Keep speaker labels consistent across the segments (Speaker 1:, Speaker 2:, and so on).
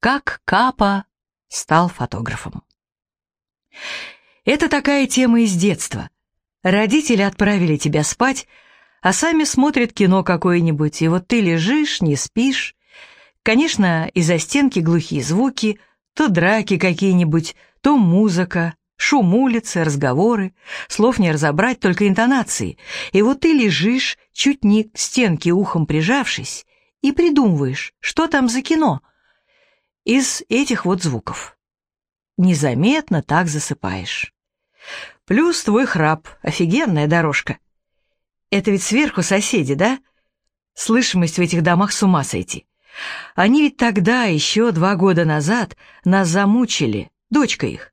Speaker 1: Как Капа стал фотографом. Это такая тема из детства. Родители отправили тебя спать, а сами смотрят кино какое-нибудь, и вот ты лежишь, не спишь. Конечно, из-за стенки глухие звуки, то драки какие-нибудь, то музыка, шум улицы, разговоры, слов не разобрать, только интонации. И вот ты лежишь, чуть не к стенке ухом прижавшись, и придумываешь, что там за кино. Из этих вот звуков. Незаметно так засыпаешь. Плюс твой храп, офигенная дорожка. Это ведь сверху соседи, да? Слышимость в этих домах с ума сойти. Они ведь тогда, еще два года назад, нас замучили, дочка их.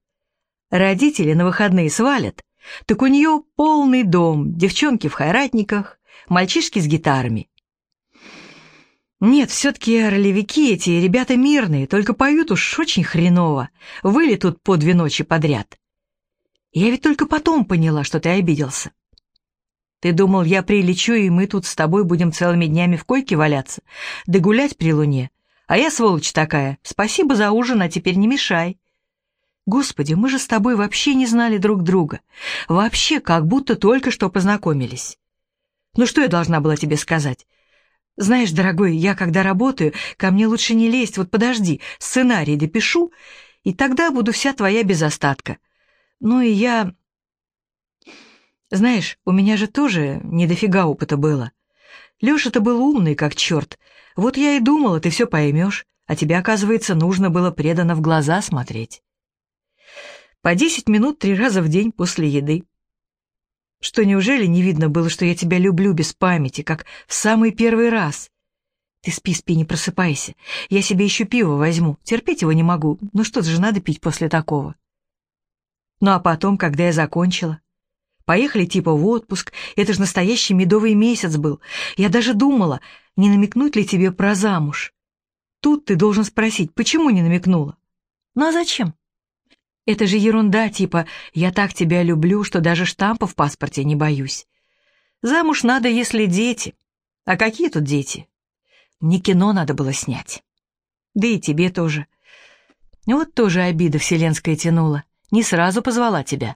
Speaker 1: Родители на выходные свалят, так у нее полный дом, девчонки в хайратниках, мальчишки с гитарами. Нет, все-таки ролевики эти ребята мирные, только поют уж очень хреново, выли тут по две ночи подряд. Я ведь только потом поняла, что ты обиделся. Ты думал, я прилечу, и мы тут с тобой будем целыми днями в койке валяться, да гулять при луне. А я, сволочь такая, спасибо за ужин, а теперь не мешай. Господи, мы же с тобой вообще не знали друг друга. Вообще, как будто только что познакомились. Ну что я должна была тебе сказать? Знаешь, дорогой, я когда работаю, ко мне лучше не лезть, вот подожди, сценарий допишу, и тогда буду вся твоя без остатка. Ну и я... Знаешь, у меня же тоже не дофига опыта было. Леша-то был умный, как черт. Вот я и думала, ты все поймешь, а тебе, оказывается, нужно было преданно в глаза смотреть. По десять минут три раза в день после еды. Что, неужели не видно было, что я тебя люблю без памяти, как в самый первый раз? Ты спи, спи, не просыпайся. Я себе еще пиво возьму. Терпеть его не могу. Ну что-то же надо пить после такого. Ну а потом, когда я закончила, поехали типа в отпуск, это же настоящий медовый месяц был. Я даже думала, не намекнуть ли тебе про замуж. Тут ты должен спросить, почему не намекнула? Ну а зачем? Это же ерунда, типа «я так тебя люблю, что даже штампа в паспорте не боюсь». Замуж надо, если дети. А какие тут дети? Мне кино надо было снять. Да и тебе тоже. Вот тоже обида вселенская тянула. Не сразу позвала тебя.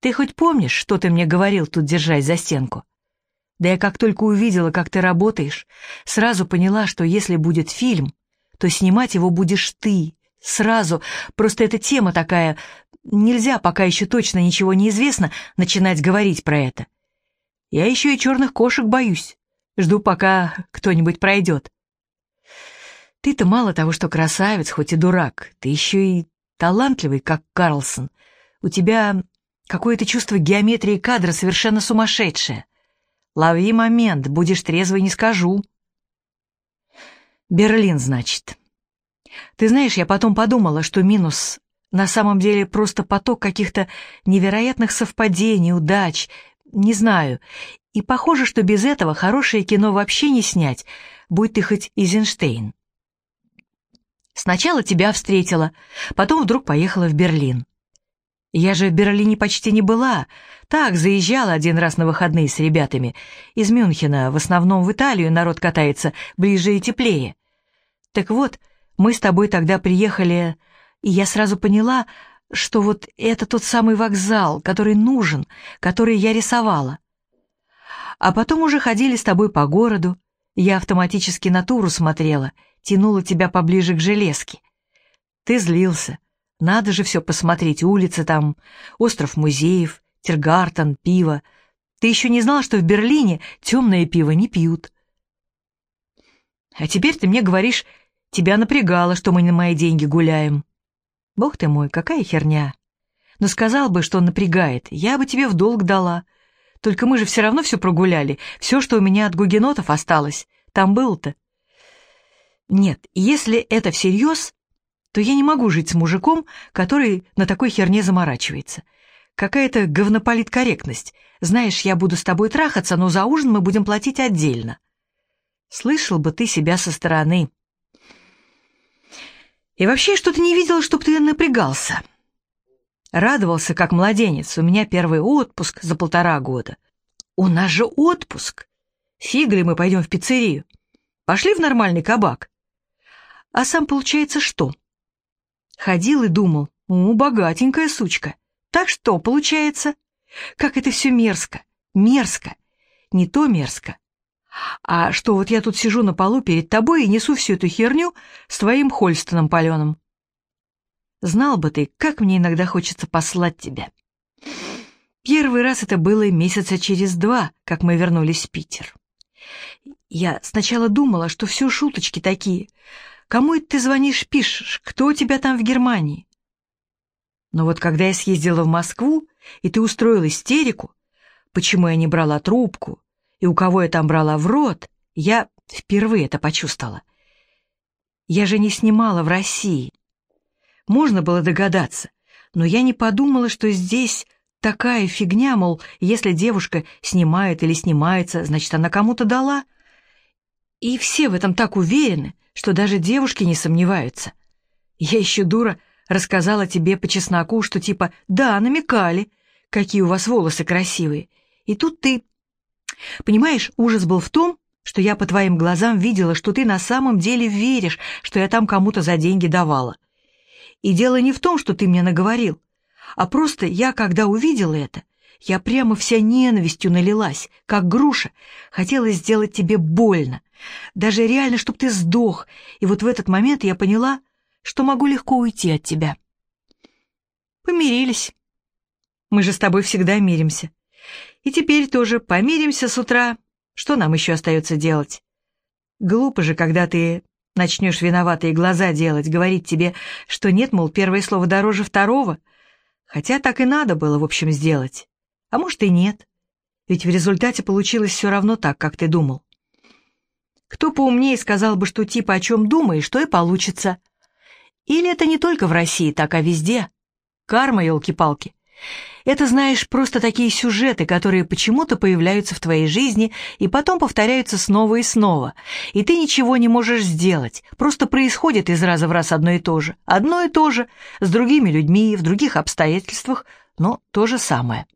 Speaker 1: Ты хоть помнишь, что ты мне говорил тут, держась за стенку? Да я как только увидела, как ты работаешь, сразу поняла, что если будет фильм, то снимать его будешь ты, Сразу, просто эта тема такая, нельзя, пока еще точно ничего не известно, начинать говорить про это. Я еще и черных кошек боюсь. Жду, пока кто-нибудь пройдет. Ты-то мало того, что красавец, хоть и дурак, ты еще и талантливый, как Карлсон. У тебя какое-то чувство геометрии кадра совершенно сумасшедшее. Лови момент, будешь трезвый, не скажу. Берлин, значит. Ты знаешь, я потом подумала, что минус на самом деле просто поток каких-то невероятных совпадений, удач, не знаю. И похоже, что без этого хорошее кино вообще не снять, будь ты хоть Изенштейн. Сначала тебя встретила, потом вдруг поехала в Берлин. Я же в Берлине почти не была. Так, заезжала один раз на выходные с ребятами. Из Мюнхена, в основном в Италию народ катается, ближе и теплее. Так вот, мы с тобой тогда приехали, и я сразу поняла, что вот это тот самый вокзал, который нужен, который я рисовала. А потом уже ходили с тобой по городу, я автоматически на туру смотрела, тянула тебя поближе к железке. Ты злился. Надо же все посмотреть, улицы там, остров музеев, Тиргартен, пиво. Ты еще не знал, что в Берлине темное пиво не пьют. А теперь ты мне говоришь, Тебя напрягало, что мы на мои деньги гуляем. Бог ты мой, какая херня. Но сказал бы, что он напрягает, я бы тебе в долг дала. Только мы же все равно все прогуляли. Все, что у меня от гугенотов осталось, там было-то. Нет, если это всерьез, то я не могу жить с мужиком, который на такой херне заморачивается. Какая-то говнополиткорректность. Знаешь, я буду с тобой трахаться, но за ужин мы будем платить отдельно. Слышал бы ты себя со стороны. И вообще что-то не видел, чтоб ты напрягался. Радовался, как младенец. У меня первый отпуск за полтора года. У нас же отпуск. Фиг ли мы пойдем в пиццерию? Пошли в нормальный кабак. А сам, получается, что? Ходил и думал, «У, богатенькая сучка. Так что получается? Как это все мерзко, мерзко. Не то мерзко. А что вот я тут сижу на полу перед тобой и несу всю эту херню с твоим Хольстоном паленым. Знал бы ты, как мне иногда хочется послать тебя. Первый раз это было месяца через два, как мы вернулись в Питер. Я сначала думала, что все шуточки такие. Кому это ты звонишь, пишешь? Кто у тебя там в Германии? Но вот когда я съездила в Москву, и ты устроил истерику, почему я не брала трубку, и у кого я там брала в рот, я впервые это почувствовала. Я же не снимала в России. Можно было догадаться, но я не подумала, что здесь такая фигня, мол, если девушка снимает или снимается, значит, она кому-то дала. И все в этом так уверены, что даже девушки не сомневаются. Я еще дура рассказала тебе по чесноку, что типа «да, намекали», какие у вас волосы красивые. И тут ты... Понимаешь, ужас был в том, что я по твоим глазам видела, что ты на самом деле веришь, что я там кому-то за деньги давала. И дело не в том, что ты мне наговорил, а просто я, когда увидела это, я прямо вся ненавистью налилась, как груша, хотела сделать тебе больно, даже реально, чтобы ты сдох, и вот в этот момент я поняла, что могу легко уйти от тебя. Помирились. Мы же с тобой всегда миримся. И теперь тоже помиримся с утра. Что нам еще остается делать? Глупо же, когда ты начнешь виноватые глаза делать, говорить тебе, что нет, мол, первое слово дороже второго. Хотя так и надо было, в общем, сделать. А может и нет. Ведь в результате получилось все равно так, как ты думал. Кто поумнее сказал бы, что типа о чем думаешь, то и получится. Или это не только в России, так а везде. Карма, елки-палки. Это, знаешь, просто такие сюжеты, которые почему-то появляются в твоей жизни и потом повторяются снова и снова. И ты ничего не можешь сделать. Просто происходит из раза в раз одно и то же. Одно и то же, с другими людьми, в других обстоятельствах, но то же самое.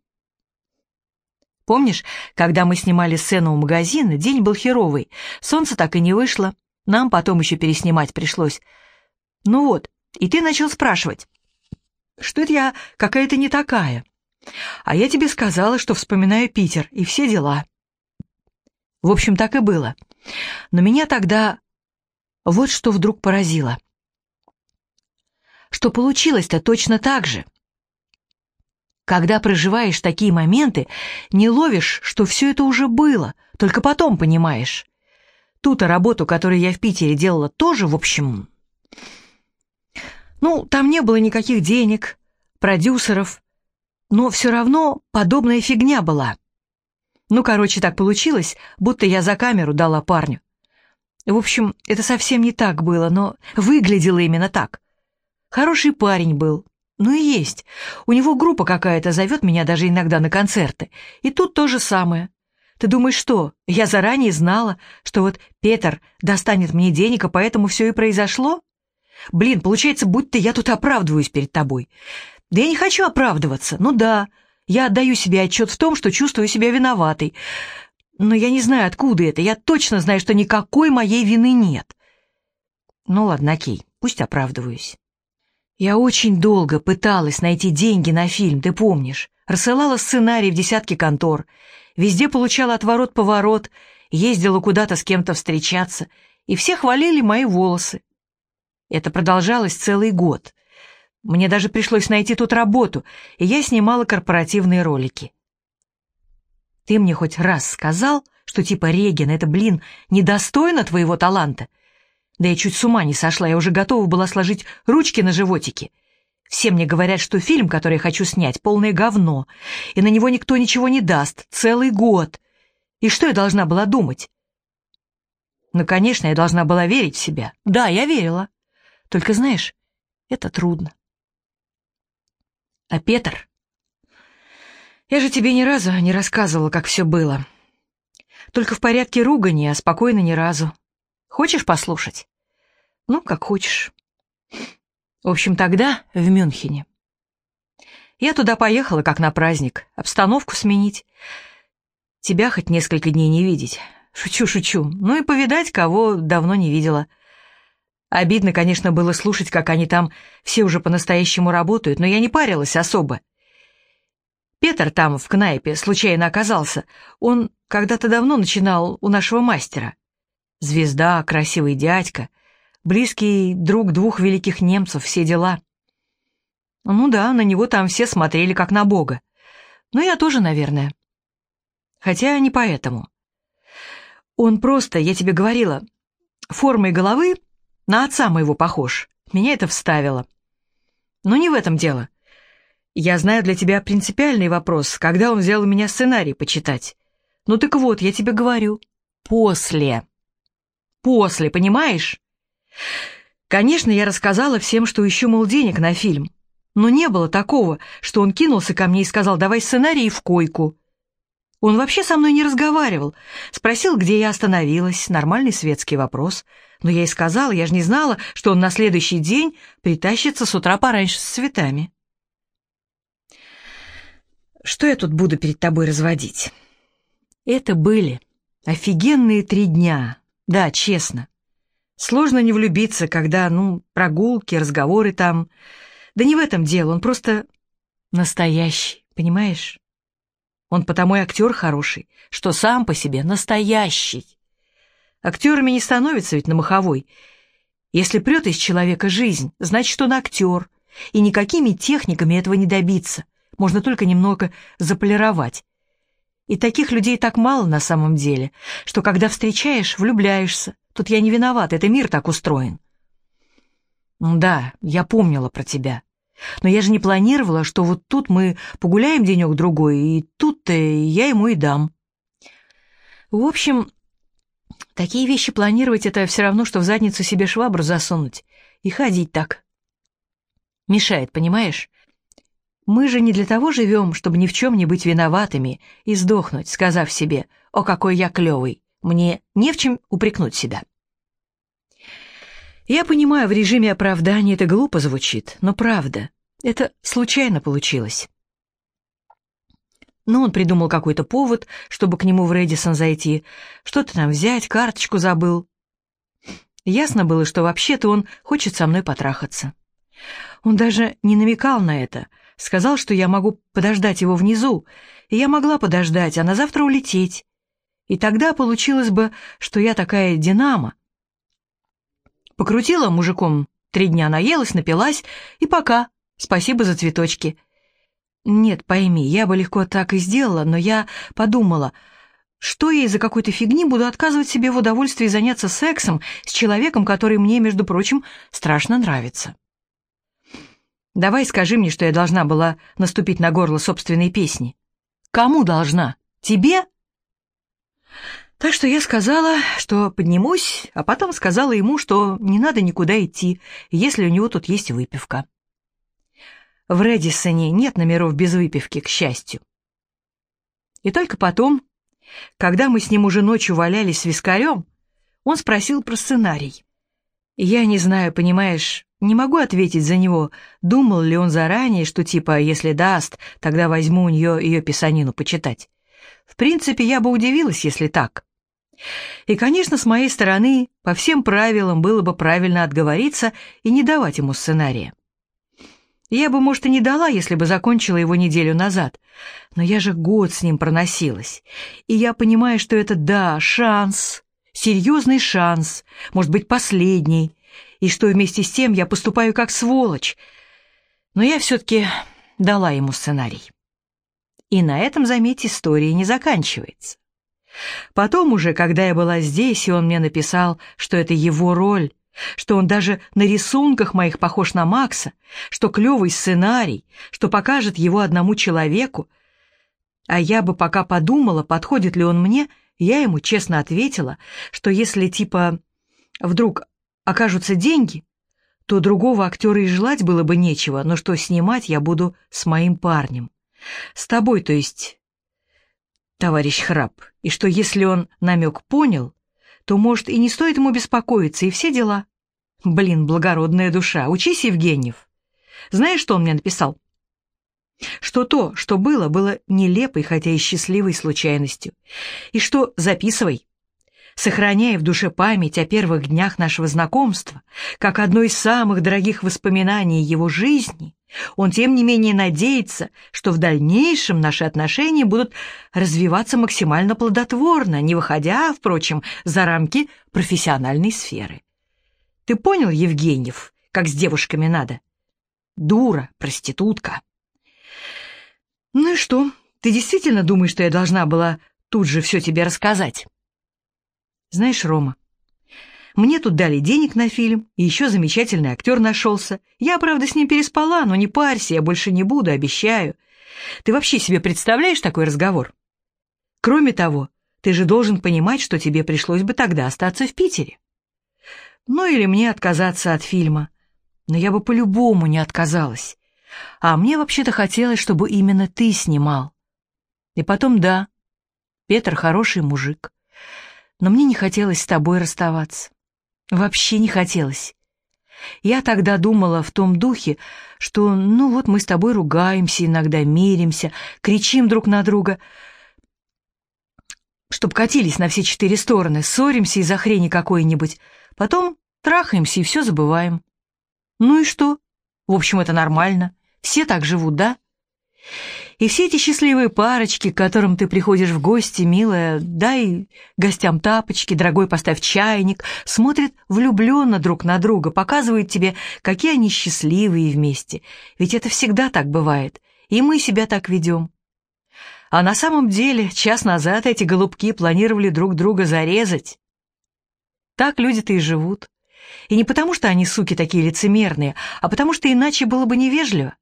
Speaker 1: Помнишь, когда мы снимали сцену у магазина, день был херовый, солнце так и не вышло, нам потом еще переснимать пришлось. Ну вот, и ты начал спрашивать, что это я какая-то не такая. А я тебе сказала, что вспоминаю Питер и все дела. В общем, так и было. Но меня тогда вот что вдруг поразило. Что получилось-то точно так же. Когда проживаешь такие моменты, не ловишь, что все это уже было, только потом понимаешь. Ту-то работу, которую я в Питере делала, тоже, в общем... Ну, там не было никаких денег, продюсеров, но все равно подобная фигня была. Ну, короче, так получилось, будто я за камеру дала парню. В общем, это совсем не так было, но выглядело именно так. Хороший парень был, ну и есть. У него группа какая-то зовет меня даже иногда на концерты. И тут то же самое. Ты думаешь, что? Я заранее знала, что вот Петр достанет мне денег, а поэтому все и произошло? Блин, получается, будто я тут оправдываюсь перед тобой. Да я не хочу оправдываться. Ну да, я отдаю себе отчет в том, что чувствую себя виноватой. Но я не знаю, откуда это. Я точно знаю, что никакой моей вины нет. Ну ладно, окей, пусть оправдываюсь. Я очень долго пыталась найти деньги на фильм, ты помнишь. Рассылала сценарий в десятки контор. Везде получала отворот-поворот, ездила куда-то с кем-то встречаться, и все хвалили мои волосы. Это продолжалось целый год. Мне даже пришлось найти тут работу, и я снимала корпоративные ролики. Ты мне хоть раз сказал, что типа Реген, это, блин, недостойно твоего таланта? Да я чуть с ума не сошла, я уже готова была сложить ручки на животике. Все мне говорят, что фильм, который я хочу снять, полное говно, и на него никто ничего не даст, целый год. И что я должна была думать? Ну, конечно, я должна была верить в себя. Да, я верила. Только знаешь, это трудно. А Петр? Я же тебе ни разу не рассказывала, как все было. Только в порядке ругани, а спокойно ни разу. Хочешь послушать? Ну, как хочешь. В общем, тогда в Мюнхене. Я туда поехала, как на праздник, обстановку сменить. Тебя хоть несколько дней не видеть. Шучу, шучу. Ну и повидать, кого давно не видела. Обидно, конечно, было слушать, как они там все уже по-настоящему работают, но я не парилась особо. Петр там, в кнайпе, случайно оказался. Он когда-то давно начинал у нашего мастера. Звезда, красивый дядька, близкий друг двух великих немцев, все дела. Ну да, на него там все смотрели как на бога. Ну, я тоже, наверное. Хотя не поэтому. Он просто, я тебе говорила, формой головы на отца моего похож. Меня это вставило. Но не в этом дело. Я знаю для тебя принципиальный вопрос, когда он взял у меня сценарий почитать. Ну так вот, я тебе говорю. После. После, понимаешь? Конечно, я рассказала всем, что ищу, мол, денег на фильм. Но не было такого, что он кинулся ко мне и сказал, давай сценарий в койку. Он вообще со мной не разговаривал. Спросил, где я остановилась. Нормальный светский вопрос. Но я и сказала, я же не знала, что он на следующий день притащится с утра пораньше с цветами. Что я тут буду перед тобой разводить? Это были офигенные три дня. Да, честно. Сложно не влюбиться, когда, ну, прогулки, разговоры там. Да не в этом дело, он просто настоящий, понимаешь? Он потому и актер хороший, что сам по себе настоящий. Актерами не становится ведь на маховой. Если прет из человека жизнь, значит, он актер, и никакими техниками этого не добиться. Можно только немного заполировать. И таких людей так мало на самом деле, что когда встречаешь, влюбляешься. Тут я не виноват, это мир так устроен. Да, я помнила про тебя. Но я же не планировала, что вот тут мы погуляем денек-другой, и тут-то я ему и дам. В общем, такие вещи планировать — это все равно, что в задницу себе швабру засунуть и ходить так. Мешает, понимаешь? Мы же не для того живем, чтобы ни в чем не быть виноватыми и сдохнуть, сказав себе «О, какой я клевый! Мне не в чем упрекнуть себя». Я понимаю, в режиме оправдания это глупо звучит, но правда, это случайно получилось. Но он придумал какой-то повод, чтобы к нему в Редисон зайти, что-то там взять, карточку забыл. Ясно было, что вообще-то он хочет со мной потрахаться. Он даже не намекал на это, сказал, что я могу подождать его внизу, и я могла подождать, а на завтра улететь. И тогда получилось бы, что я такая динамо, Покрутила мужиком, три дня наелась, напилась, и пока. Спасибо за цветочки. Нет, пойми, я бы легко так и сделала, но я подумала, что я из-за какой-то фигни буду отказывать себе в удовольствии заняться сексом с человеком, который мне, между прочим, страшно нравится. Давай скажи мне, что я должна была наступить на горло собственной песни. Кому должна? Тебе? Так что я сказала, что поднимусь, а потом сказала ему, что не надо никуда идти, если у него тут есть выпивка. В Редисоне нет номеров без выпивки, к счастью. И только потом, когда мы с ним уже ночью валялись с вискарем, он спросил про сценарий. Я не знаю, понимаешь, не могу ответить за него, думал ли он заранее, что типа, если даст, тогда возьму у нее ее писанину почитать. В принципе, я бы удивилась, если так. И, конечно, с моей стороны, по всем правилам было бы правильно отговориться и не давать ему сценария. Я бы, может, и не дала, если бы закончила его неделю назад, но я же год с ним проносилась, и я понимаю, что это, да, шанс, серьезный шанс, может быть, последний, и что вместе с тем я поступаю как сволочь, но я все-таки дала ему сценарий. И на этом, заметь, история не заканчивается. Потом уже, когда я была здесь, и он мне написал, что это его роль, что он даже на рисунках моих похож на Макса, что клевый сценарий, что покажет его одному человеку, а я бы пока подумала, подходит ли он мне, я ему честно ответила, что если типа вдруг окажутся деньги, то другого актера и желать было бы нечего, но что снимать я буду с моим парнем. С тобой, то есть, товарищ Храп, и что если он намек понял, то, может, и не стоит ему беспокоиться, и все дела. Блин, благородная душа, учись, Евгеньев. Знаешь, что он мне написал? Что то, что было, было нелепой, хотя и счастливой случайностью. И что, записывай, сохраняя в душе память о первых днях нашего знакомства, как одно из самых дорогих воспоминаний его жизни, он, тем не менее, надеется, что в дальнейшем наши отношения будут развиваться максимально плодотворно, не выходя, впрочем, за рамки профессиональной сферы. Ты понял, Евгеньев, как с девушками надо? Дура, проститутка. Ну и что, ты действительно думаешь, что я должна была тут же все тебе рассказать? Знаешь, Рома, мне тут дали денег на фильм, и еще замечательный актер нашелся. Я, правда, с ним переспала, но не парься, я больше не буду, обещаю. Ты вообще себе представляешь такой разговор? Кроме того, ты же должен понимать, что тебе пришлось бы тогда остаться в Питере. Ну или мне отказаться от фильма. Но я бы по-любому не отказалась. А мне вообще-то хотелось, чтобы именно ты снимал. И потом, да, Петр хороший мужик но мне не хотелось с тобой расставаться. Вообще не хотелось. Я тогда думала в том духе, что, ну вот мы с тобой ругаемся, иногда миримся, кричим друг на друга, чтоб катились на все четыре стороны, ссоримся из-за хрени какой-нибудь, потом трахаемся и все забываем. Ну и что? В общем, это нормально. Все так живут, да? И все эти счастливые парочки, к которым ты приходишь в гости, милая, дай гостям тапочки, дорогой поставь чайник, смотрят влюбленно друг на друга, показывают тебе, какие они счастливые вместе. Ведь это всегда так бывает, и мы себя так ведем. А на самом деле, час назад эти голубки планировали друг друга зарезать. Так люди-то и живут. И не потому, что они, суки, такие лицемерные, а потому что иначе было бы невежливо.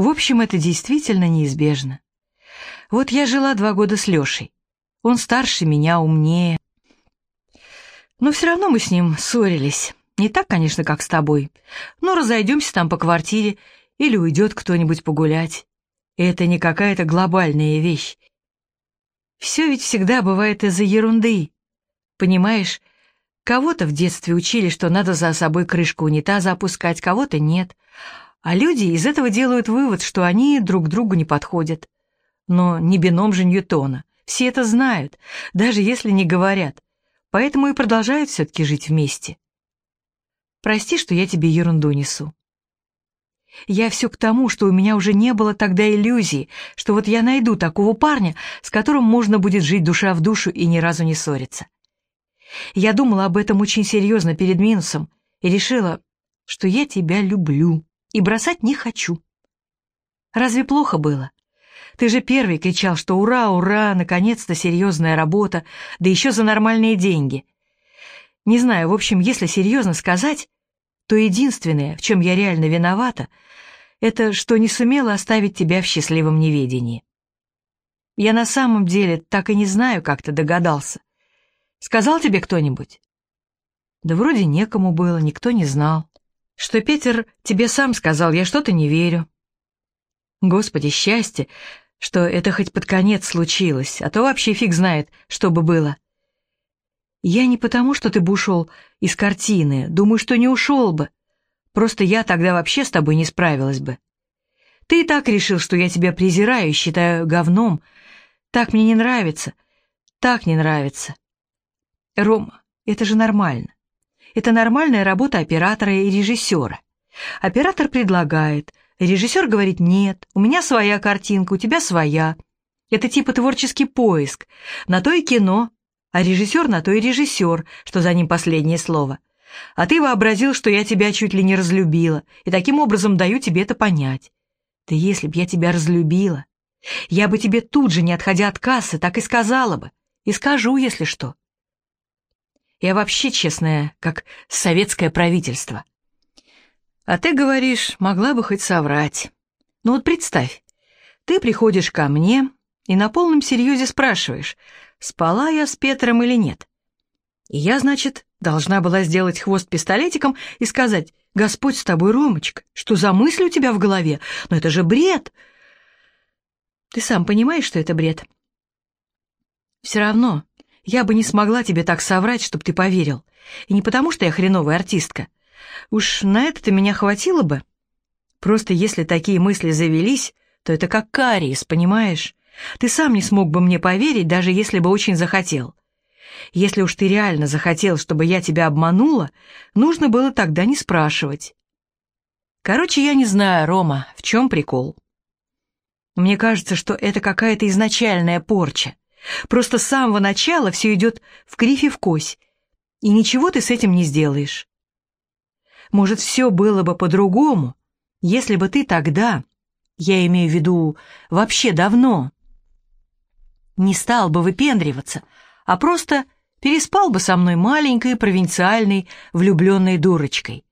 Speaker 1: В общем, это действительно неизбежно. Вот я жила два года с Лешей. Он старше меня, умнее. Но все равно мы с ним ссорились. Не так, конечно, как с тобой. Но разойдемся там по квартире или уйдет кто-нибудь погулять. Это не какая-то глобальная вещь. Все ведь всегда бывает из-за ерунды. Понимаешь, кого-то в детстве учили, что надо за собой крышку унитаза опускать, кого-то нет. А люди из этого делают вывод, что они друг другу не подходят. Но не бином же Ньютона. Все это знают, даже если не говорят. Поэтому и продолжают все-таки жить вместе. Прости, что я тебе ерунду несу. Я все к тому, что у меня уже не было тогда иллюзии, что вот я найду такого парня, с которым можно будет жить душа в душу и ни разу не ссориться. Я думала об этом очень серьезно перед минусом и решила, что я тебя люблю и бросать не хочу. Разве плохо было? Ты же первый кричал, что ура, ура, наконец-то серьезная работа, да еще за нормальные деньги. Не знаю, в общем, если серьезно сказать, то единственное, в чем я реально виновата, это что не сумела оставить тебя в счастливом неведении. Я на самом деле так и не знаю, как ты догадался. Сказал тебе кто-нибудь? Да вроде некому было, никто не знал. Что Петер тебе сам сказал, я что-то не верю. Господи, счастье, что это хоть под конец случилось, а то вообще фиг знает, что бы было. Я не потому, что ты бы ушел из картины, думаю, что не ушел бы. Просто я тогда вообще с тобой не справилась бы. Ты и так решил, что я тебя презираю считаю говном. Так мне не нравится, так не нравится. Рома, это же нормально. Это нормальная работа оператора и режиссера. Оператор предлагает, режиссер говорит «нет, у меня своя картинка, у тебя своя». Это типа творческий поиск. На то и кино, а режиссер на то и режиссер, что за ним последнее слово. А ты вообразил, что я тебя чуть ли не разлюбила, и таким образом даю тебе это понять. Да если б я тебя разлюбила, я бы тебе тут же, не отходя от кассы, так и сказала бы. И скажу, если что. Я вообще честная, как советское правительство. А ты говоришь, могла бы хоть соврать. Ну вот представь, ты приходишь ко мне и на полном серьезе спрашиваешь, спала я с Петром или нет. И я, значит, должна была сделать хвост пистолетиком и сказать, «Господь с тобой, Ромочка, что за мысль у тебя в голове? Но это же бред!» Ты сам понимаешь, что это бред? Все равно я бы не смогла тебе так соврать, чтоб ты поверил. И не потому, что я хреновая артистка. Уж на это-то меня хватило бы. Просто если такие мысли завелись, то это как кариес, понимаешь? Ты сам не смог бы мне поверить, даже если бы очень захотел. Если уж ты реально захотел, чтобы я тебя обманула, нужно было тогда не спрашивать. Короче, я не знаю, Рома, в чем прикол. Мне кажется, что это какая-то изначальная порча. Просто с самого начала все идет в кривь и в кось, и ничего ты с этим не сделаешь. Может, все было бы по-другому, если бы ты тогда, я имею в виду вообще давно, не стал бы выпендриваться, а просто переспал бы со мной маленькой, провинциальной, влюбленной дурочкой.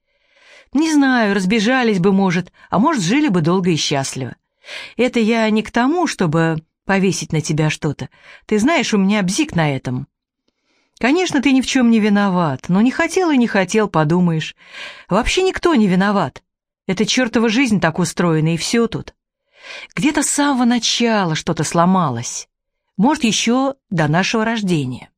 Speaker 1: Не знаю, разбежались бы, может, а может, жили бы долго и счастливо. Это я не к тому, чтобы повесить на тебя что-то. Ты знаешь, у меня бзик на этом. Конечно, ты ни в чем не виноват, но не хотел и не хотел, подумаешь. Вообще никто не виноват. Это чертова жизнь так устроена, и все тут. Где-то с самого начала что-то сломалось. Может, еще до нашего рождения.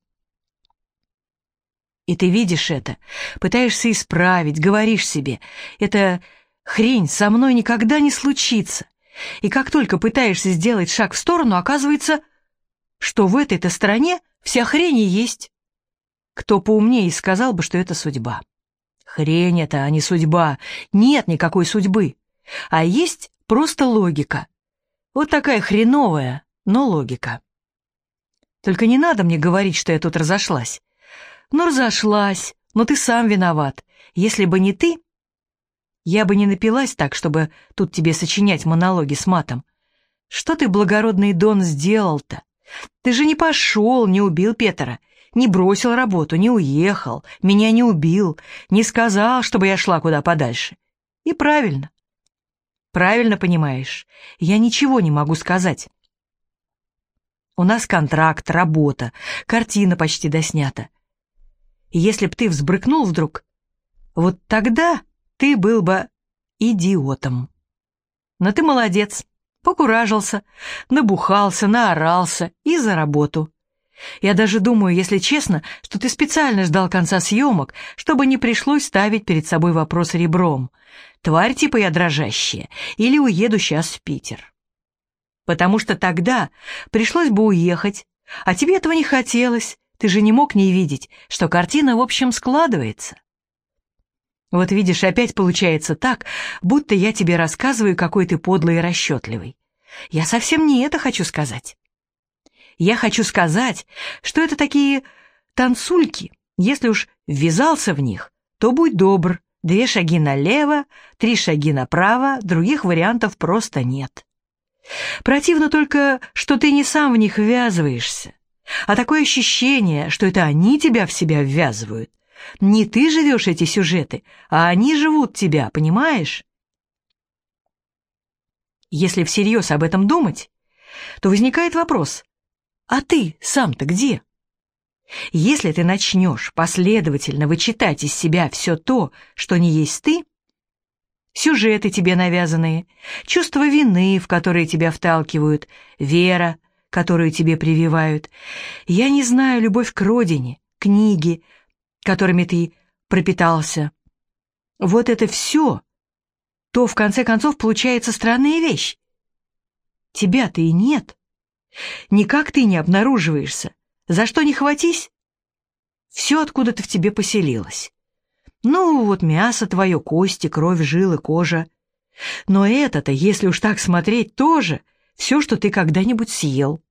Speaker 1: И ты видишь это, пытаешься исправить, говоришь себе, это хрень со мной никогда не случится. И как только пытаешься сделать шаг в сторону, оказывается, что в этой-то стороне вся хрень и есть. Кто поумнее сказал бы, что это судьба. Хрень это, а не судьба. Нет никакой судьбы. А есть просто логика. Вот такая хреновая, но логика. Только не надо мне говорить, что я тут разошлась. Ну, разошлась, но ты сам виноват. Если бы не ты, я бы не напилась так, чтобы тут тебе сочинять монологи с матом. Что ты, благородный Дон, сделал-то? Ты же не пошел, не убил Петра, не бросил работу, не уехал, меня не убил, не сказал, чтобы я шла куда подальше. И правильно. Правильно понимаешь, я ничего не могу сказать. У нас контракт, работа, картина почти доснята. И если б ты взбрыкнул вдруг, вот тогда ты был бы идиотом. Но ты молодец, покуражился, набухался, наорался и за работу. Я даже думаю, если честно, что ты специально ждал конца съемок, чтобы не пришлось ставить перед собой вопрос ребром. Тварь типа я дрожащая, или уеду сейчас в Питер. Потому что тогда пришлось бы уехать, а тебе этого не хотелось, ты же не мог не видеть, что картина в общем складывается. Вот видишь, опять получается так, будто я тебе рассказываю, какой ты подлый и расчетливый. Я совсем не это хочу сказать. Я хочу сказать, что это такие танцульки. Если уж ввязался в них, то будь добр. Две шаги налево, три шаги направо, других вариантов просто нет. Противно только, что ты не сам в них ввязываешься, а такое ощущение, что это они тебя в себя ввязывают. Не ты живешь эти сюжеты, а они живут тебя, понимаешь? Если всерьез об этом думать, то возникает вопрос, а ты сам-то где? Если ты начнешь последовательно вычитать из себя все то, что не есть ты, сюжеты тебе навязанные, чувство вины, в которые тебя вталкивают, вера, которую тебе прививают, я не знаю, любовь к родине, книги, которыми ты пропитался. Вот это все, то в конце концов получается странная вещь. Тебя-то и нет. Никак ты не обнаруживаешься. За что не хватись? Все откуда-то в тебе поселилось. Ну, вот мясо твое, кости, кровь, жилы, кожа. Но это-то, если уж так смотреть, тоже все, что ты когда-нибудь съел.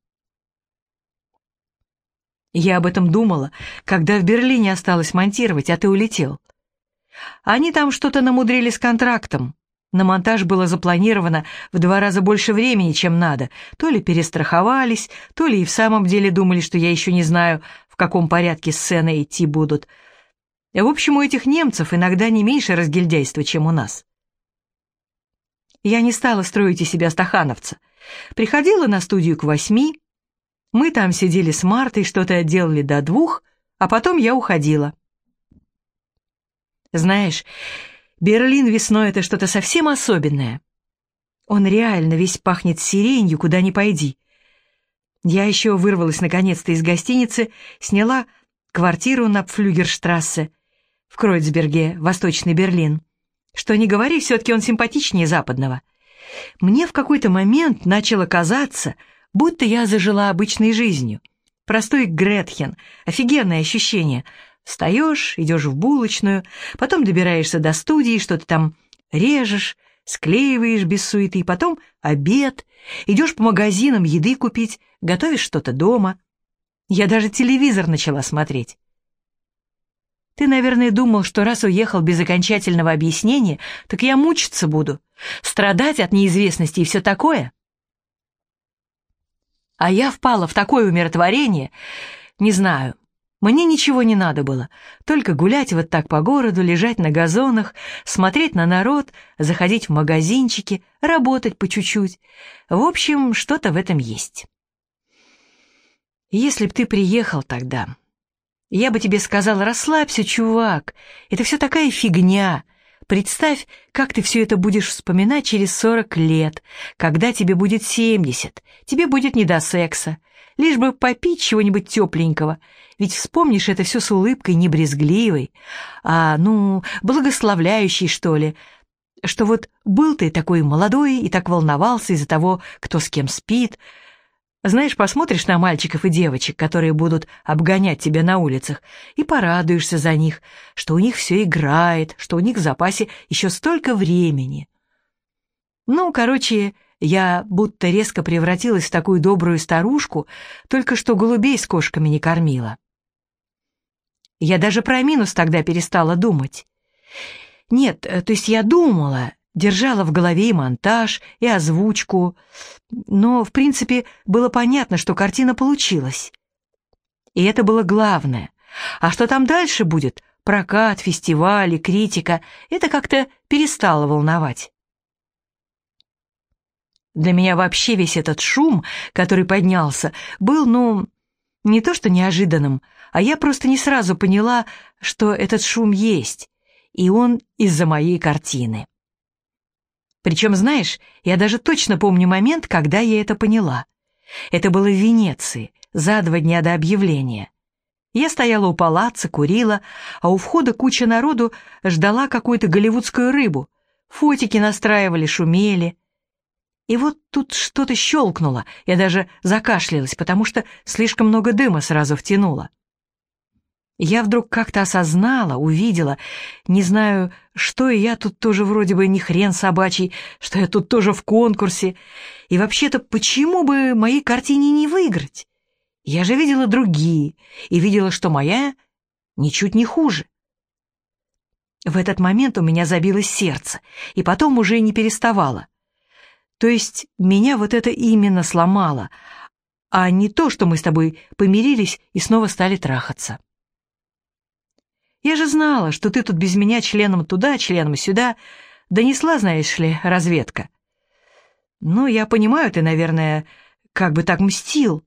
Speaker 1: Я об этом думала, когда в Берлине осталось монтировать, а ты улетел. Они там что-то намудрили с контрактом. На монтаж было запланировано в два раза больше времени, чем надо. То ли перестраховались, то ли и в самом деле думали, что я еще не знаю, в каком порядке сцены идти будут. В общем, у этих немцев иногда не меньше разгильдяйства, чем у нас. Я не стала строить из себя стахановца. Приходила на студию к восьми, мы там сидели с Мартой, что-то делали до двух, а потом я уходила. Знаешь, Берлин весной — это что-то совсем особенное. Он реально весь пахнет сиренью, куда ни пойди. Я еще вырвалась наконец-то из гостиницы, сняла квартиру на Пфлюгерштрассе в Кройцберге, Восточный Берлин. Что не говори, все-таки он симпатичнее западного. Мне в какой-то момент начало казаться, будто я зажила обычной жизнью. простой Гретхен, офигенное ощущение. Встаешь, идешь в булочную, потом добираешься до студии, что-то там режешь, склеиваешь без суеты, потом обед, идешь по магазинам еды купить, готовишь что-то дома. Я даже телевизор начала смотреть. Ты, наверное, думал, что раз уехал без окончательного объяснения, так я мучиться буду, страдать от неизвестности и все такое. А я впала в такое умиротворение, не знаю, мне ничего не надо было, только гулять вот так по городу, лежать на газонах, смотреть на народ, заходить в магазинчики, работать по чуть-чуть. В общем, что-то в этом есть. Если б ты приехал тогда, я бы тебе сказал, расслабься, чувак, это все такая фигня. Представь, как ты все это будешь вспоминать через сорок лет, когда тебе будет семьдесят, тебе будет не до секса, лишь бы попить чего-нибудь тепленького, ведь вспомнишь это все с улыбкой не брезгливой, а, ну, благословляющей, что ли, что вот был ты такой молодой и так волновался из-за того, кто с кем спит, знаешь, посмотришь на мальчиков и девочек, которые будут обгонять тебя на улицах, и порадуешься за них, что у них все играет, что у них в запасе еще столько времени. Ну, короче, я будто резко превратилась в такую добрую старушку, только что голубей с кошками не кормила. Я даже про минус тогда перестала думать. Нет, то есть я думала, держала в голове и монтаж, и озвучку, но, в принципе, было понятно, что картина получилась. И это было главное. А что там дальше будет, прокат, фестивали, критика, это как-то перестало волновать. Для меня вообще весь этот шум, который поднялся, был, ну, не то что неожиданным, а я просто не сразу поняла, что этот шум есть, и он из-за моей картины. Причем, знаешь, я даже точно помню момент, когда я это поняла. Это было в Венеции, за два дня до объявления. Я стояла у палаца, курила, а у входа куча народу ждала какую-то голливудскую рыбу. Фотики настраивали, шумели. И вот тут что-то щелкнуло, я даже закашлялась, потому что слишком много дыма сразу втянула. Я вдруг как-то осознала, увидела, не знаю, что и я тут тоже вроде бы не хрен собачий, что я тут тоже в конкурсе. И вообще-то почему бы моей картине не выиграть? Я же видела другие, и видела, что моя ничуть не хуже. В этот момент у меня забилось сердце, и потом уже не переставало. То есть меня вот это именно сломало, а не то, что мы с тобой помирились и снова стали трахаться. Я же знала, что ты тут без меня членом туда, членом сюда. Донесла, знаешь ли, разведка. Ну, я понимаю, ты, наверное, как бы так мстил.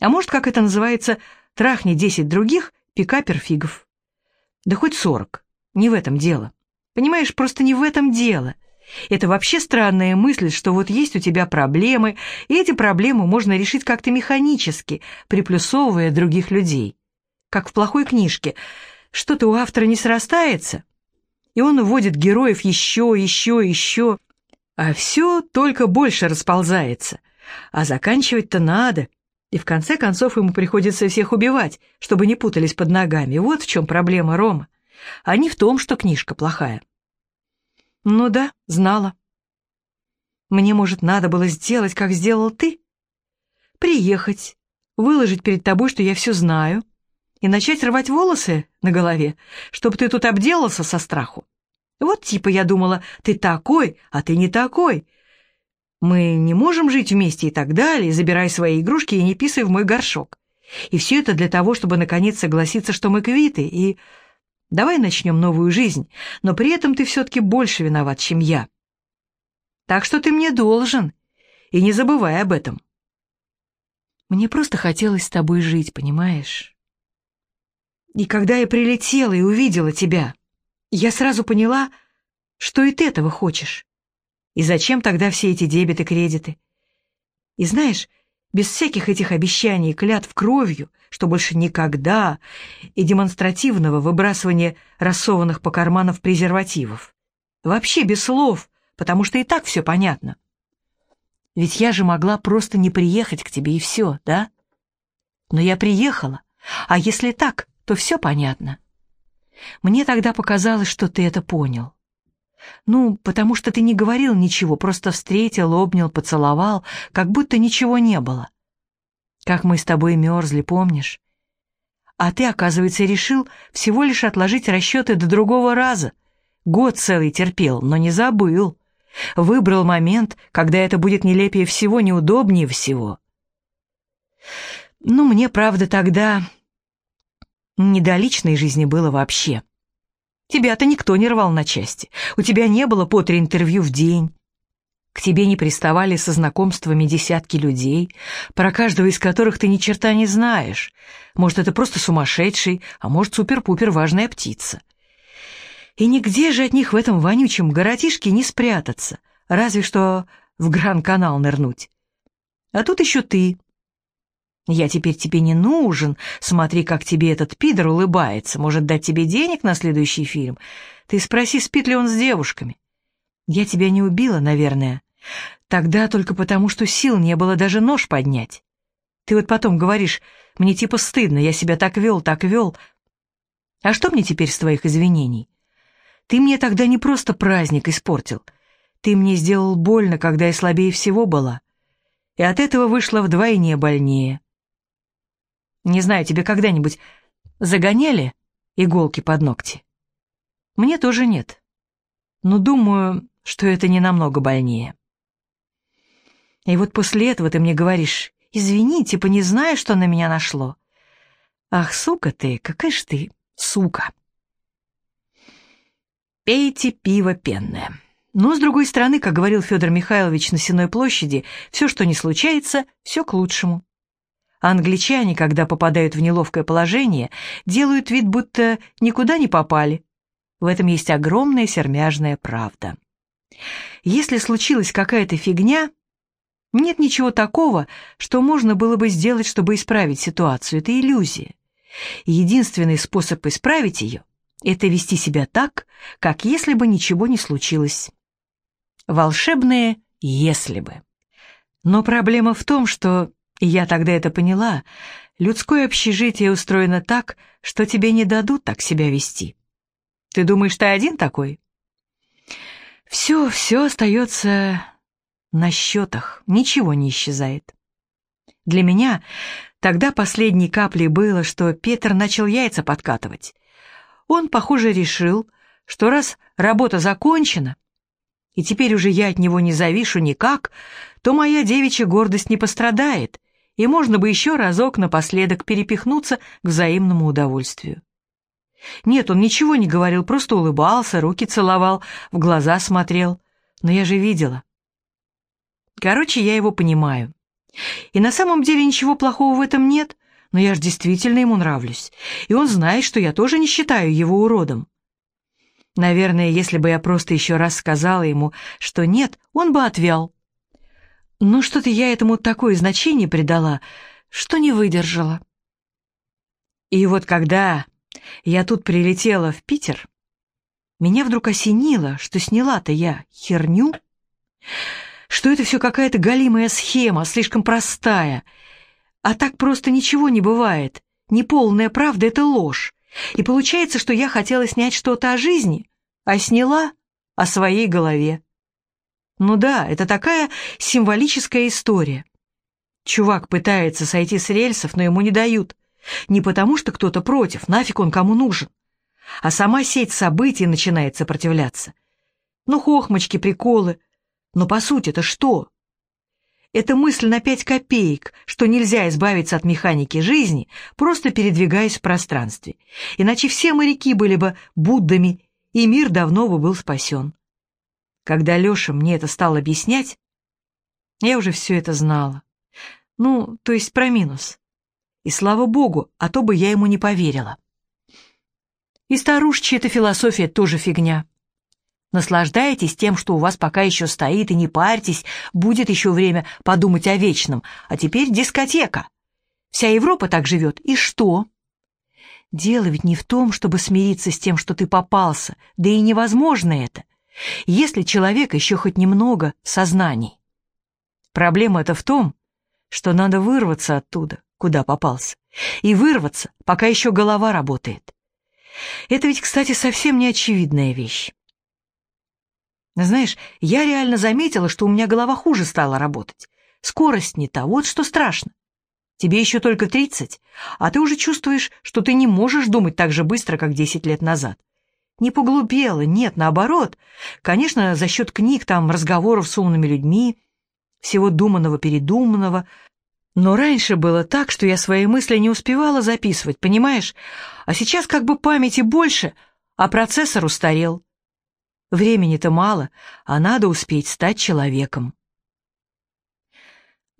Speaker 1: А может, как это называется, трахни десять других, пикапер фигов. Да хоть сорок. Не в этом дело. Понимаешь, просто не в этом дело. Это вообще странная мысль, что вот есть у тебя проблемы, и эти проблемы можно решить как-то механически, приплюсовывая других людей. Как в плохой книжке — что-то у автора не срастается, и он вводит героев еще, еще, еще, а все только больше расползается. А заканчивать-то надо, и в конце концов ему приходится всех убивать, чтобы не путались под ногами. Вот в чем проблема Рома, а не в том, что книжка плохая. Ну да, знала. Мне, может, надо было сделать, как сделал ты? Приехать, выложить перед тобой, что я все знаю, и начать рвать волосы на голове, чтобы ты тут обделался со страху. Вот типа я думала, ты такой, а ты не такой. Мы не можем жить вместе и так далее, забирай свои игрушки и не писай в мой горшок. И все это для того, чтобы наконец согласиться, что мы квиты, и... Давай начнем новую жизнь, но при этом ты все-таки больше виноват, чем я. Так что ты мне должен, и не забывай об этом. Мне просто хотелось с тобой жить, понимаешь? И когда я прилетела и увидела тебя, я сразу поняла, что и ты этого хочешь. И зачем тогда все эти дебеты-кредиты? И знаешь, без всяких этих обещаний, клятв кровью, что больше никогда, и демонстративного выбрасывания рассованных по карманам презервативов. Вообще без слов, потому что и так все понятно. Ведь я же могла просто не приехать к тебе и все, да? Но я приехала, а если так, то все понятно. Мне тогда показалось, что ты это понял. Ну, потому что ты не говорил ничего, просто встретил, обнял, поцеловал, как будто ничего не было. Как мы с тобой мерзли, помнишь? А ты, оказывается, решил всего лишь отложить расчеты до другого раза. Год целый терпел, но не забыл. Выбрал момент, когда это будет нелепее всего, неудобнее всего. Ну, мне, правда, тогда не до личной жизни было вообще. Тебя-то никто не рвал на части. У тебя не было по три интервью в день. К тебе не приставали со знакомствами десятки людей, про каждого из которых ты ни черта не знаешь. Может, это просто сумасшедший, а может, супер-пупер важная птица. И нигде же от них в этом вонючем городишке не спрятаться, разве что в Гран-канал нырнуть. А тут еще ты. Я теперь тебе не нужен, смотри, как тебе этот пидор улыбается, может дать тебе денег на следующий фильм. Ты спроси, спит ли он с девушками. Я тебя не убила, наверное. Тогда только потому, что сил не было даже нож поднять. Ты вот потом говоришь, мне типа стыдно, я себя так вел, так вел. А что мне теперь с твоих извинений? Ты мне тогда не просто праздник испортил. Ты мне сделал больно, когда я слабее всего была. И от этого вышло вдвойне больнее. Не знаю, тебе когда-нибудь загоняли иголки под ногти? Мне тоже нет. Но думаю, что это не намного больнее. И вот после этого ты мне говоришь, извини, типа не знаю, что на меня нашло. Ах, сука ты, какая ж ты, сука. Пейте пиво пенное. Но, с другой стороны, как говорил Федор Михайлович на Сенной площади, все, что не случается, все к лучшему. Англичане, когда попадают в неловкое положение, делают вид, будто никуда не попали. В этом есть огромная сермяжная правда. Если случилась какая-то фигня, нет ничего такого, что можно было бы сделать, чтобы исправить ситуацию. Это иллюзия. Единственный способ исправить ее – это вести себя так, как если бы ничего не случилось. Волшебные «если бы». Но проблема в том, что, и я тогда это поняла, людское общежитие устроено так, что тебе не дадут так себя вести. Ты думаешь, ты один такой? Все, все остается на счетах, ничего не исчезает. Для меня тогда последней каплей было, что Петр начал яйца подкатывать. Он, похоже, решил, что раз работа закончена, и теперь уже я от него не завишу никак, то моя девичья гордость не пострадает, и можно бы еще разок напоследок перепихнуться к взаимному удовольствию. Нет, он ничего не говорил, просто улыбался, руки целовал, в глаза смотрел. Но я же видела. Короче, я его понимаю. И на самом деле ничего плохого в этом нет, но я же действительно ему нравлюсь. И он знает, что я тоже не считаю его уродом. Наверное, если бы я просто еще раз сказала ему, что нет, он бы отвял. Но что-то я этому такое значение придала, что не выдержала. И вот когда я тут прилетела в Питер, меня вдруг осенило, что сняла-то я херню, что это все какая-то галимая схема, слишком простая. А так просто ничего не бывает. Неполная правда — это ложь. И получается, что я хотела снять что-то о жизни, а сняла о своей голове. Ну да, это такая символическая история. Чувак пытается сойти с рельсов, но ему не дают. Не потому, что кто-то против, нафиг он кому нужен. А сама сеть событий начинает сопротивляться. Ну, хохмочки, приколы. Но по сути это что? Это мысль на пять копеек, что нельзя избавиться от механики жизни, просто передвигаясь в пространстве. Иначе все моряки были бы Буддами, и мир давно бы был спасен. Когда Леша мне это стал объяснять, я уже все это знала. Ну, то есть про минус. И слава богу, а то бы я ему не поверила. И старушечья эта философия тоже фигня. Наслаждайтесь тем, что у вас пока еще стоит, и не парьтесь, будет еще время подумать о вечном. А теперь дискотека. Вся Европа так живет, и что? Дело ведь не в том, чтобы смириться с тем, что ты попался, да и невозможно это, если человек еще хоть немного сознаний. Проблема это в том, что надо вырваться оттуда, куда попался, И вырваться, пока еще голова работает. Это ведь, кстати, совсем не очевидная вещь. Знаешь, я реально заметила, что у меня голова хуже стала работать. Скорость не та, вот что страшно. Тебе еще только тридцать, а ты уже чувствуешь, что ты не можешь думать так же быстро, как десять лет назад. Не поглупела, нет, наоборот. Конечно, за счет книг, там, разговоров с умными людьми, всего думанного-передуманного. Но раньше было так, что я свои мысли не успевала записывать, понимаешь? А сейчас как бы памяти больше, а процессор устарел. Времени-то мало, а надо успеть стать человеком.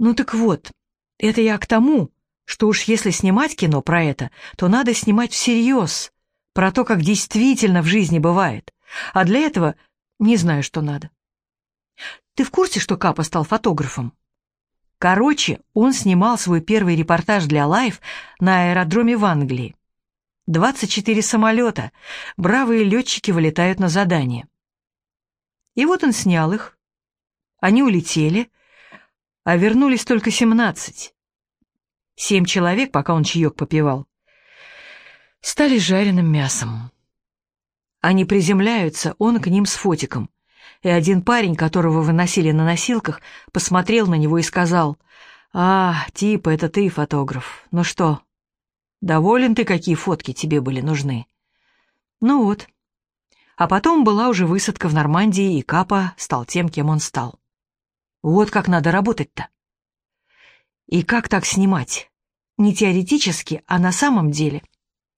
Speaker 1: Ну так вот, это я к тому, что уж если снимать кино про это, то надо снимать всерьез, про то, как действительно в жизни бывает. А для этого не знаю, что надо. Ты в курсе, что Капа стал фотографом? Короче, он снимал свой первый репортаж для Life на аэродроме в Англии. 24 самолета, бравые летчики вылетают на задание. И вот он снял их. Они улетели, а вернулись только семнадцать. Семь человек, пока он чаек попивал, стали жареным мясом. Они приземляются, он к ним с фотиком. И один парень, которого выносили на носилках, посмотрел на него и сказал, «А, типа, это ты, фотограф. Ну что, доволен ты, какие фотки тебе были нужны?» Ну вот. А потом была уже высадка в Нормандии, и Капа стал тем, кем он стал. Вот как надо работать-то. И как так снимать? Не теоретически, а на самом деле?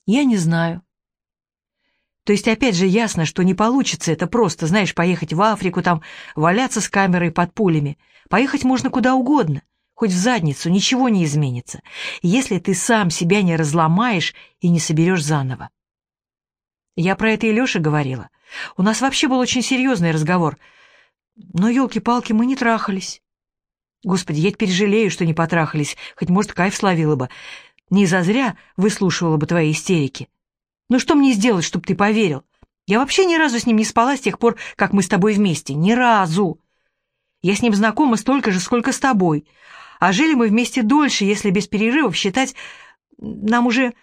Speaker 1: Я не знаю. То есть опять же ясно, что не получится это просто, знаешь, поехать в Африку, там валяться с камерой под пулями. Поехать можно куда угодно, хоть в задницу, ничего не изменится, если ты сам себя не разломаешь и не соберешь заново. Я про это и Леше говорила. У нас вообще был очень серьезный разговор — но, елки-палки, мы не трахались. Господи, я теперь жалею, что не потрахались, хоть, может, кайф словила бы. Не зазря выслушивала бы твои истерики. Ну что мне сделать, чтобы ты поверил? Я вообще ни разу с ним не спала с тех пор, как мы с тобой вместе. Ни разу. Я с ним знакома столько же, сколько с тобой. А жили мы вместе дольше, если без перерывов считать... Нам уже...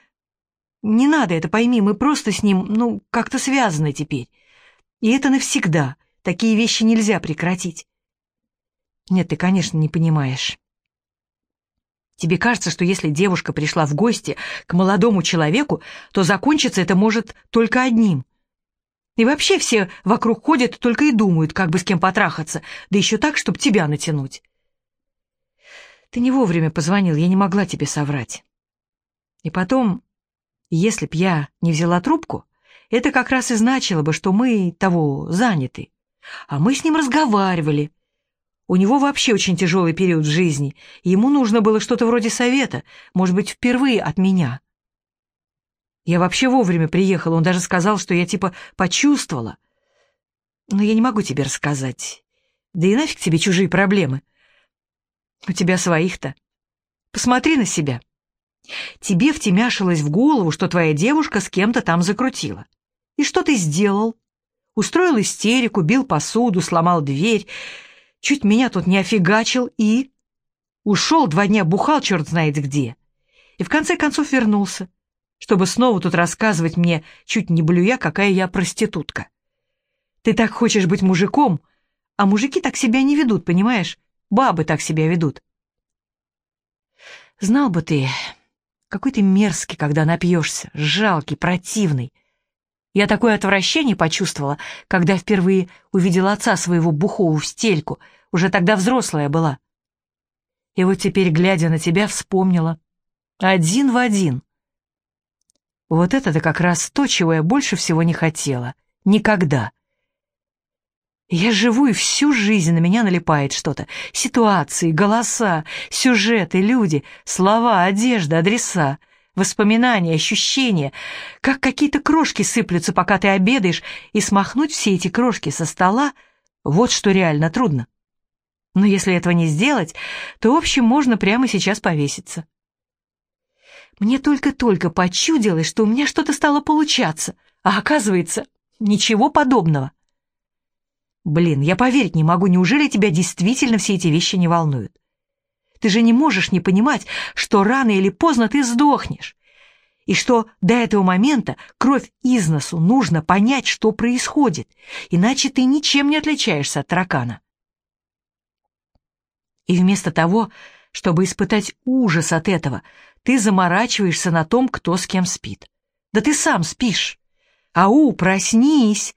Speaker 1: Не надо это, пойми, мы просто с ним, ну, как-то связаны теперь. И это навсегда. Такие вещи нельзя прекратить. Нет, ты, конечно, не понимаешь. Тебе кажется, что если девушка пришла в гости к молодому человеку, то закончиться это может только одним. И вообще все вокруг ходят только и думают, как бы с кем потрахаться, да еще так, чтобы тебя натянуть. Ты не вовремя позвонил, я не могла тебе соврать. И потом, если б я не взяла трубку, это как раз и значило бы, что мы того заняты. А мы с ним разговаривали. У него вообще очень тяжелый период в жизни, ему нужно было что-то вроде совета, может быть, впервые от меня. Я вообще вовремя приехала, он даже сказал, что я типа почувствовала. Но я не могу тебе рассказать. Да и нафиг тебе чужие проблемы. У тебя своих-то. Посмотри на себя. Тебе втемяшилось в голову, что твоя девушка с кем-то там закрутила. И что ты сделал? Устроил истерику, бил посуду, сломал дверь, чуть меня тут не офигачил и... Ушел, два дня бухал черт знает где. И в конце концов вернулся, чтобы снова тут рассказывать мне, чуть не блюя, какая я проститутка. Ты так хочешь быть мужиком, а мужики так себя не ведут, понимаешь? Бабы так себя ведут. Знал бы ты, какой ты мерзкий, когда напьешься, жалкий, противный. Я такое отвращение почувствовала, когда впервые увидела отца своего бухого в стельку, уже тогда взрослая была. И вот теперь, глядя на тебя, вспомнила. Один в один. Вот это-то как раз то, чего я больше всего не хотела. Никогда. Я живу, и всю жизнь на меня налипает что-то. Ситуации, голоса, сюжеты, люди, слова, одежда, адреса — воспоминания, ощущения, как какие-то крошки сыплются, пока ты обедаешь, и смахнуть все эти крошки со стола — вот что реально трудно. Но если этого не сделать, то, в общем, можно прямо сейчас повеситься. Мне только-только почудилось, что у меня что-то стало получаться, а оказывается, ничего подобного. Блин, я поверить не могу, неужели тебя действительно все эти вещи не волнуют? Ты же не можешь не понимать, что рано или поздно ты сдохнешь. И что до этого момента кровь из носу нужно понять, что происходит, иначе ты ничем не отличаешься от таракана. И вместо того, чтобы испытать ужас от этого, ты заморачиваешься на том, кто с кем спит. Да ты сам спишь. Ау, проснись!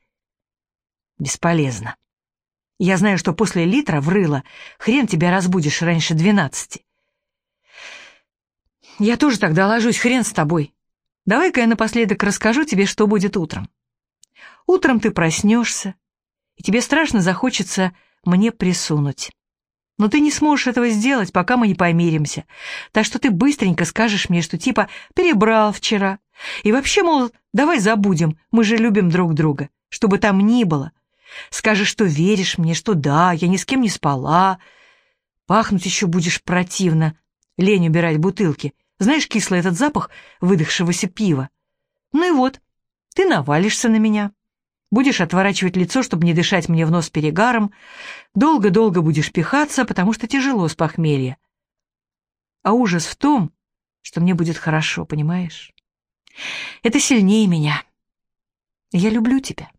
Speaker 1: Бесполезно. Я знаю, что после литра врыла хрен тебя разбудишь раньше двенадцати. Я тоже тогда ложусь, хрен с тобой. Давай-ка я напоследок расскажу тебе, что будет утром. Утром ты проснешься, и тебе страшно захочется мне присунуть. Но ты не сможешь этого сделать, пока мы не помиримся. Так что ты быстренько скажешь мне, что типа перебрал вчера. И вообще, мол, давай забудем, мы же любим друг друга, чтобы там ни было. Скажешь, что веришь мне, что да, я ни с кем не спала. Пахнуть еще будешь противно. Лень убирать бутылки. Знаешь, кислый этот запах выдохшегося пива. Ну и вот, ты навалишься на меня. Будешь отворачивать лицо, чтобы не дышать мне в нос перегаром. Долго-долго будешь пихаться, потому что тяжело с похмелья. А ужас в том, что мне будет хорошо, понимаешь? Это сильнее меня. Я люблю тебя.